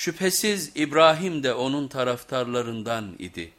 Şüphesiz İbrahim de onun taraftarlarından idi.